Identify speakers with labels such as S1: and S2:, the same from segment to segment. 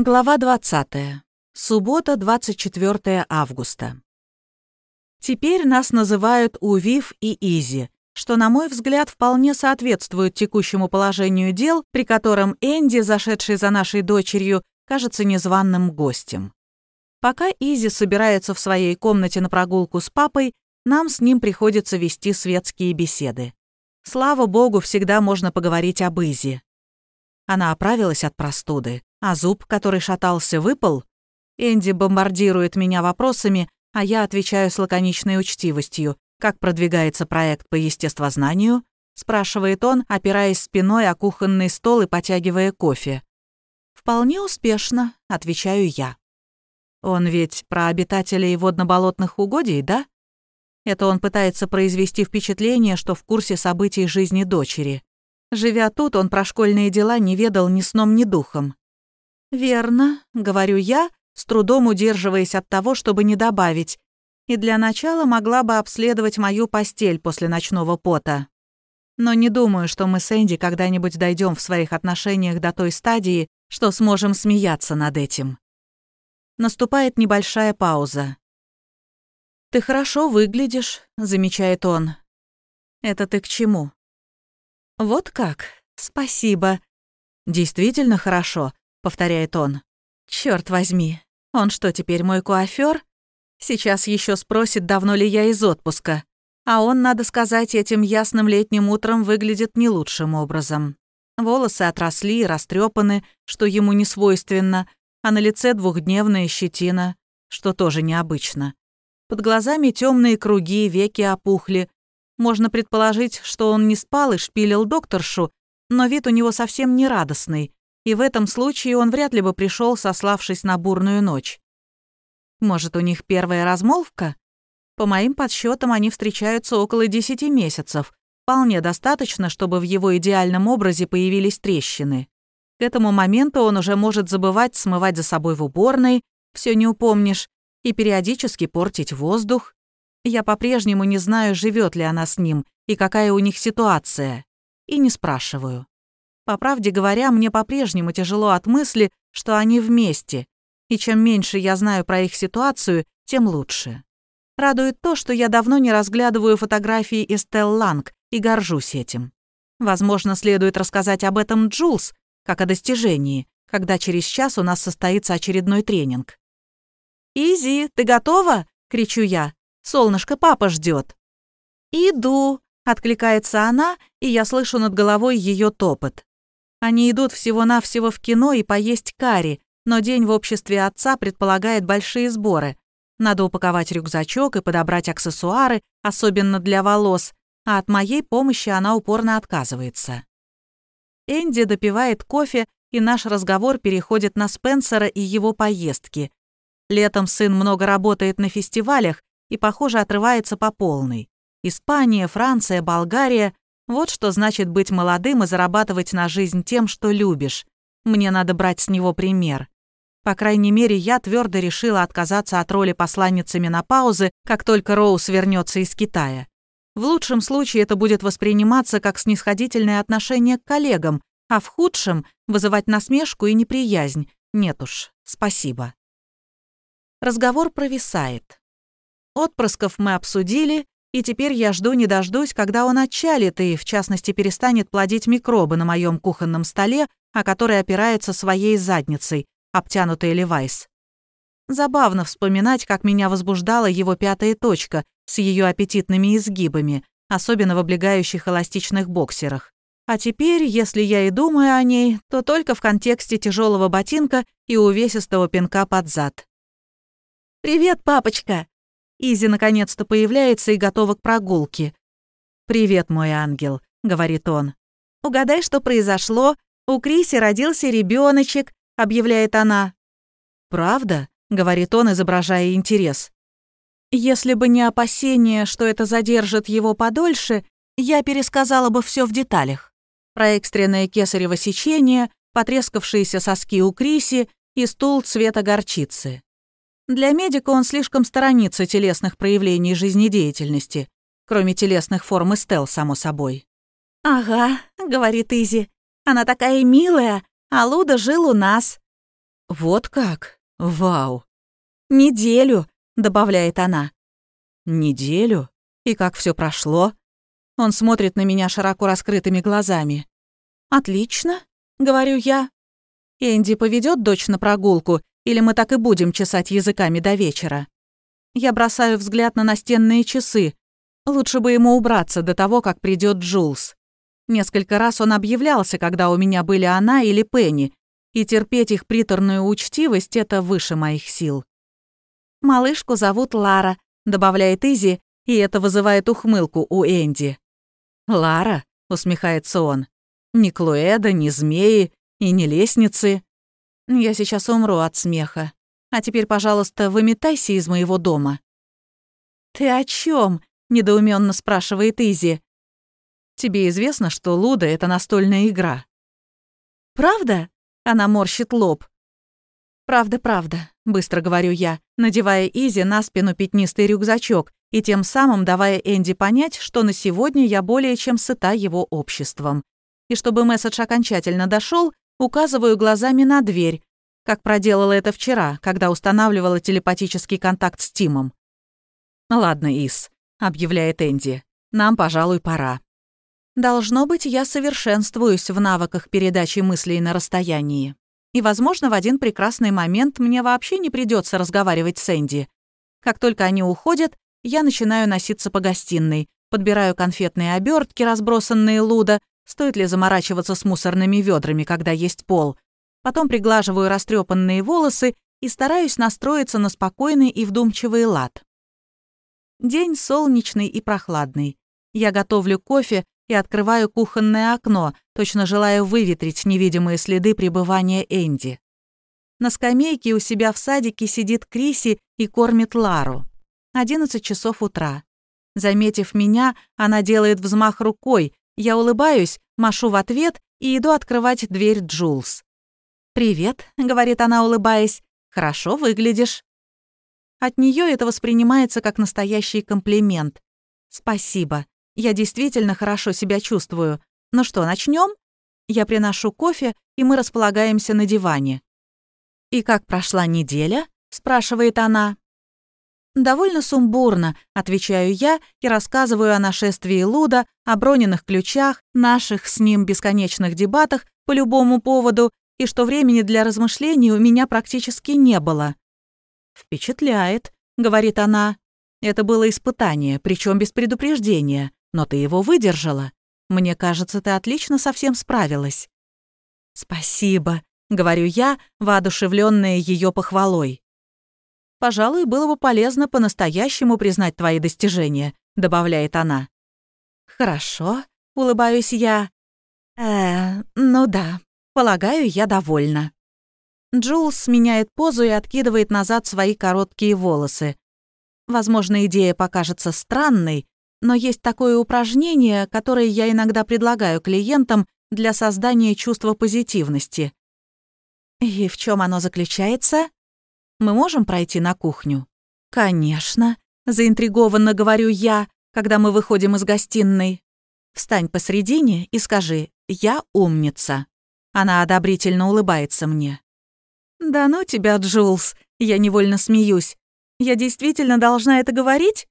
S1: Глава 20. Суббота, 24 августа. Теперь нас называют Вив и Изи, что, на мой взгляд, вполне соответствует текущему положению дел, при котором Энди, зашедший за нашей дочерью, кажется незваным гостем. Пока Изи собирается в своей комнате на прогулку с папой, нам с ним приходится вести светские беседы. Слава богу, всегда можно поговорить об Изи. Она оправилась от простуды, а зуб, который шатался, выпал? Энди бомбардирует меня вопросами, а я отвечаю с лаконичной учтивостью. «Как продвигается проект по естествознанию?» спрашивает он, опираясь спиной о кухонный стол и потягивая кофе. «Вполне успешно», — отвечаю я. «Он ведь про обитателей водно-болотных угодий, да?» Это он пытается произвести впечатление, что в курсе событий жизни дочери. Живя тут, он про школьные дела не ведал ни сном, ни духом. «Верно», — говорю я, с трудом удерживаясь от того, чтобы не добавить. И для начала могла бы обследовать мою постель после ночного пота. Но не думаю, что мы с Энди когда-нибудь дойдем в своих отношениях до той стадии, что сможем смеяться над этим. Наступает небольшая пауза. «Ты хорошо выглядишь», — замечает он. «Это ты к чему?» «Вот как? Спасибо». «Действительно хорошо», — повторяет он. «Чёрт возьми, он что, теперь мой куафёр? Сейчас ещё спросит, давно ли я из отпуска. А он, надо сказать, этим ясным летним утром выглядит не лучшим образом. Волосы отросли и растрепаны, что ему не свойственно, а на лице двухдневная щетина, что тоже необычно. Под глазами темные круги, веки опухли. Можно предположить, что он не спал и шпилил докторшу, но вид у него совсем не радостный, и в этом случае он вряд ли бы пришел, сославшись на бурную ночь. Может, у них первая размолвка? По моим подсчетам, они встречаются около десяти месяцев. Вполне достаточно, чтобы в его идеальном образе появились трещины. К этому моменту он уже может забывать смывать за собой в уборной, все не упомнишь, и периодически портить воздух. Я по-прежнему не знаю, живет ли она с ним и какая у них ситуация. И не спрашиваю. По правде говоря, мне по-прежнему тяжело от мысли, что они вместе, и чем меньше я знаю про их ситуацию, тем лучше. Радует то, что я давно не разглядываю фотографии Эстел Ланг и горжусь этим. Возможно, следует рассказать об этом Джулс, как о достижении, когда через час у нас состоится очередной тренинг. «Изи, ты готова?» — кричу я. «Солнышко, папа ждет. «Иду», — откликается она, и я слышу над головой ее топот. Они идут всего-навсего в кино и поесть карри, но день в обществе отца предполагает большие сборы. Надо упаковать рюкзачок и подобрать аксессуары, особенно для волос, а от моей помощи она упорно отказывается. Энди допивает кофе, и наш разговор переходит на Спенсера и его поездки. Летом сын много работает на фестивалях и, похоже, отрывается по полной. Испания, Франция, Болгария вот что значит быть молодым и зарабатывать на жизнь тем, что любишь. Мне надо брать с него пример. По крайней мере, я твердо решила отказаться от роли посланницы менопаузы, как только Роуз вернется из Китая. В лучшем случае это будет восприниматься как снисходительное отношение к коллегам, а в худшем — вызывать насмешку и неприязнь. Нет уж, спасибо. Разговор провисает. Отпрысков мы обсудили, и теперь я жду не дождусь, когда он отчалит и, в частности, перестанет плодить микробы на моем кухонном столе, о который опирается своей задницей, обтянутой левайс. Забавно вспоминать, как меня возбуждала его пятая точка с ее аппетитными изгибами, особенно в облегающих эластичных боксерах. А теперь, если я и думаю о ней, то только в контексте тяжелого ботинка и увесистого пинка под зад. «Привет, папочка!» Изи наконец-то появляется и готова к прогулке. «Привет, мой ангел», — говорит он. «Угадай, что произошло. У Криси родился ребеночек, объявляет она. «Правда?» — говорит он, изображая интерес. «Если бы не опасение, что это задержит его подольше, я пересказала бы все в деталях. Про экстренное кесарево сечение, потрескавшиеся соски у Криси и стул цвета горчицы. Для медика он слишком сторонится телесных проявлений жизнедеятельности, кроме телесных форм Эстел, само собой. «Ага», — говорит Изи, — «она такая милая, а Луда жил у нас». «Вот как? Вау!» «Неделю», — добавляет она. «Неделю? И как все прошло?» Он смотрит на меня широко раскрытыми глазами. «Отлично», — говорю я. «Энди поведет дочь на прогулку, или мы так и будем чесать языками до вечера?» Я бросаю взгляд на настенные часы. Лучше бы ему убраться до того, как придет Джулс. Несколько раз он объявлялся, когда у меня были она или Пенни, и терпеть их приторную учтивость — это выше моих сил. «Малышку зовут Лара», — добавляет Изи, и это вызывает ухмылку у Энди. «Лара?» — усмехается он. «Ни Клуэда, ни змеи и ни лестницы. Я сейчас умру от смеха. А теперь, пожалуйста, выметайся из моего дома». «Ты о чем? недоуменно спрашивает Изи. «Тебе известно, что Луда — это настольная игра?» «Правда?» — она морщит лоб. «Правда, правда», — быстро говорю я, надевая Изи на спину пятнистый рюкзачок и тем самым давая Энди понять, что на сегодня я более чем сыта его обществом. И чтобы месседж окончательно дошел, указываю глазами на дверь, как проделала это вчера, когда устанавливала телепатический контакт с Тимом. «Ладно, Ис», — объявляет Энди, — «нам, пожалуй, пора». Должно быть, я совершенствуюсь в навыках передачи мыслей на расстоянии. И, возможно, в один прекрасный момент мне вообще не придется разговаривать с Энди. Как только они уходят, я начинаю носиться по гостиной, подбираю конфетные обертки, разбросанные луда, стоит ли заморачиваться с мусорными ведрами, когда есть пол, Потом приглаживаю растрепанные волосы и стараюсь настроиться на спокойный и вдумчивый лад. День солнечный и прохладный. Я готовлю кофе и открываю кухонное окно, точно желая выветрить невидимые следы пребывания Энди. На скамейке у себя в садике сидит Криси и кормит Лару. 11 часов утра. Заметив меня, она делает взмах рукой, я улыбаюсь, машу в ответ и иду открывать дверь Джулс. «Привет», — говорит она, улыбаясь. «Хорошо выглядишь». От нее это воспринимается как настоящий комплимент. «Спасибо. Я действительно хорошо себя чувствую. Ну что, начнем? Я приношу кофе, и мы располагаемся на диване. «И как прошла неделя?» — спрашивает она. «Довольно сумбурно», — отвечаю я и рассказываю о нашествии Луда, о броненных ключах, наших с ним бесконечных дебатах по любому поводу и что времени для размышлений у меня практически не было. «Впечатляет», — говорит она. «Это было испытание, причем без предупреждения, но ты его выдержала. Мне кажется, ты отлично со всем справилась». «Спасибо», — говорю я, воодушевленная ее похвалой. «Пожалуй, было бы полезно по-настоящему признать твои достижения», — добавляет она. «Хорошо», — улыбаюсь я. «Э, ну да, Полагаю, я довольна. Джулс меняет позу и откидывает назад свои короткие волосы. Возможно, идея покажется странной, но есть такое упражнение, которое я иногда предлагаю клиентам для создания чувства позитивности. И в чем оно заключается? Мы можем пройти на кухню? Конечно, заинтригованно говорю я, когда мы выходим из гостиной. Встань посредине и скажи «Я умница». Она одобрительно улыбается мне. «Да ну тебя, Джулс!» Я невольно смеюсь. «Я действительно должна это говорить?»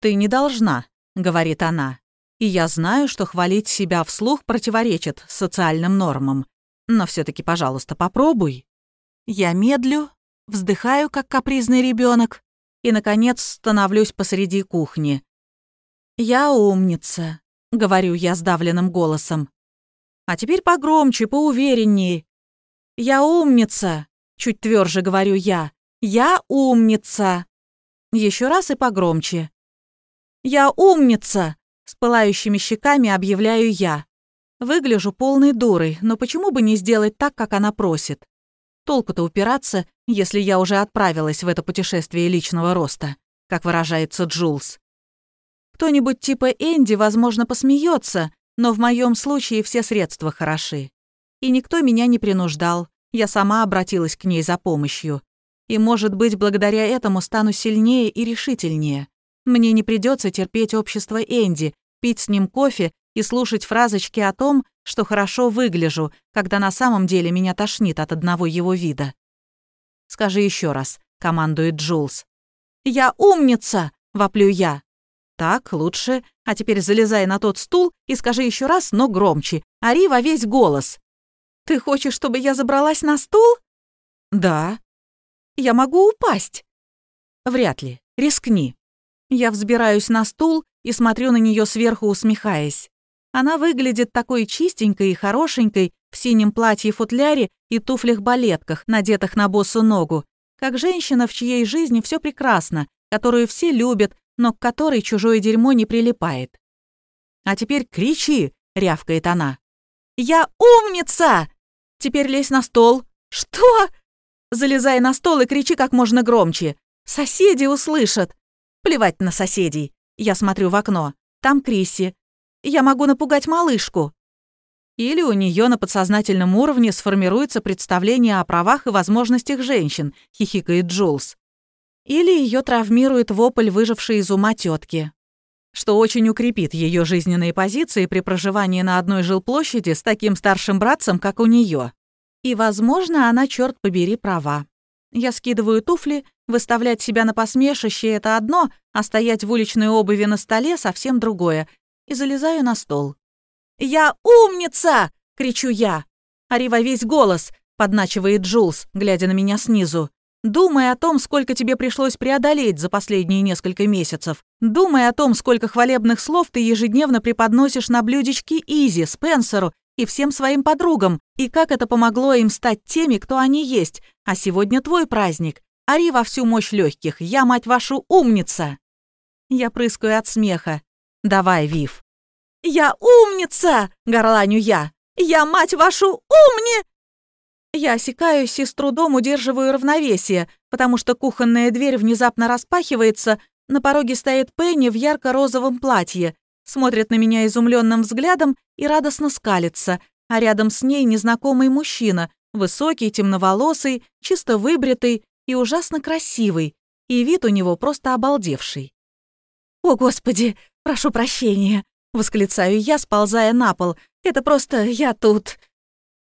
S1: «Ты не должна», — говорит она. «И я знаю, что хвалить себя вслух противоречит социальным нормам. Но все таки пожалуйста, попробуй». Я медлю, вздыхаю, как капризный ребенок, и, наконец, становлюсь посреди кухни. «Я умница», — говорю я сдавленным голосом. А теперь погромче, поувереннее. «Я умница!» — чуть тверже говорю я. «Я умница!» Еще раз и погромче. «Я умница!» — с пылающими щеками объявляю я. Выгляжу полной дурой, но почему бы не сделать так, как она просит? Толку-то упираться, если я уже отправилась в это путешествие личного роста, как выражается Джулс. Кто-нибудь типа Энди, возможно, посмеется, но в моем случае все средства хороши. И никто меня не принуждал, я сама обратилась к ней за помощью. И, может быть, благодаря этому стану сильнее и решительнее. Мне не придется терпеть общество Энди, пить с ним кофе и слушать фразочки о том, что хорошо выгляжу, когда на самом деле меня тошнит от одного его вида. Скажи еще раз», — командует Джулс. «Я умница!» — воплю я. «Так, лучше. А теперь залезай на тот стул и скажи еще раз, но громче. Ори во весь голос». «Ты хочешь, чтобы я забралась на стул?» «Да». «Я могу упасть?» «Вряд ли. Рискни». Я взбираюсь на стул и смотрю на нее сверху, усмехаясь. Она выглядит такой чистенькой и хорошенькой в синем платье-футляре и туфлях-балетках, надетых на босу ногу, как женщина, в чьей жизни все прекрасно, которую все любят, но к которой чужое дерьмо не прилипает. «А теперь кричи!» — рявкает она. «Я умница!» «Теперь лезь на стол». «Что?» «Залезай на стол и кричи как можно громче. Соседи услышат». «Плевать на соседей. Я смотрю в окно. Там Крисси. Я могу напугать малышку. Или у нее на подсознательном уровне сформируется представление о правах и возможностях женщин, хихикает Джулс. Или ее травмирует вопль, выживший из ума тетки, что очень укрепит ее жизненные позиции при проживании на одной жилплощади с таким старшим братцем, как у нее. И, возможно, она, черт побери, права. Я скидываю туфли, выставлять себя на посмешище — это одно, а стоять в уличной обуви на столе — совсем другое, и залезаю на стол. «Я умница!» — кричу я. Ори во весь голос, подначивает Джулс, глядя на меня снизу. Думай о том, сколько тебе пришлось преодолеть за последние несколько месяцев. Думай о том, сколько хвалебных слов ты ежедневно преподносишь на блюдечке Изи, Спенсеру и всем своим подругам, и как это помогло им стать теми, кто они есть. А сегодня твой праздник. Ори во всю мощь легких. Я, мать вашу, умница!» Я прыскаю от смеха. «Давай, Вив». «Я умница!» — горланю я. «Я, мать вашу, умни!» Я осекаюсь и с трудом удерживаю равновесие, потому что кухонная дверь внезапно распахивается, на пороге стоит Пенни в ярко-розовом платье, смотрит на меня изумленным взглядом и радостно скалится, а рядом с ней незнакомый мужчина, высокий, темноволосый, чисто выбритый и ужасно красивый, и вид у него просто обалдевший. «О, Господи, прошу прощения!» — восклицаю я, сползая на пол. «Это просто я тут...»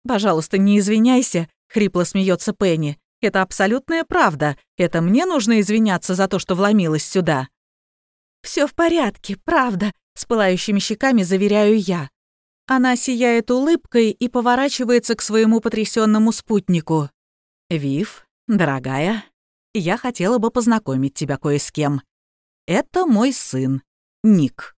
S1: «Пожалуйста, не извиняйся», — хрипло смеется Пенни. «Это абсолютная правда. Это мне нужно извиняться за то, что вломилась сюда». Все в порядке, правда», — с пылающими щеками заверяю я. Она сияет улыбкой и поворачивается к своему потрясенному спутнику. «Вив, дорогая, я хотела бы познакомить тебя кое с кем. Это мой сын, Ник».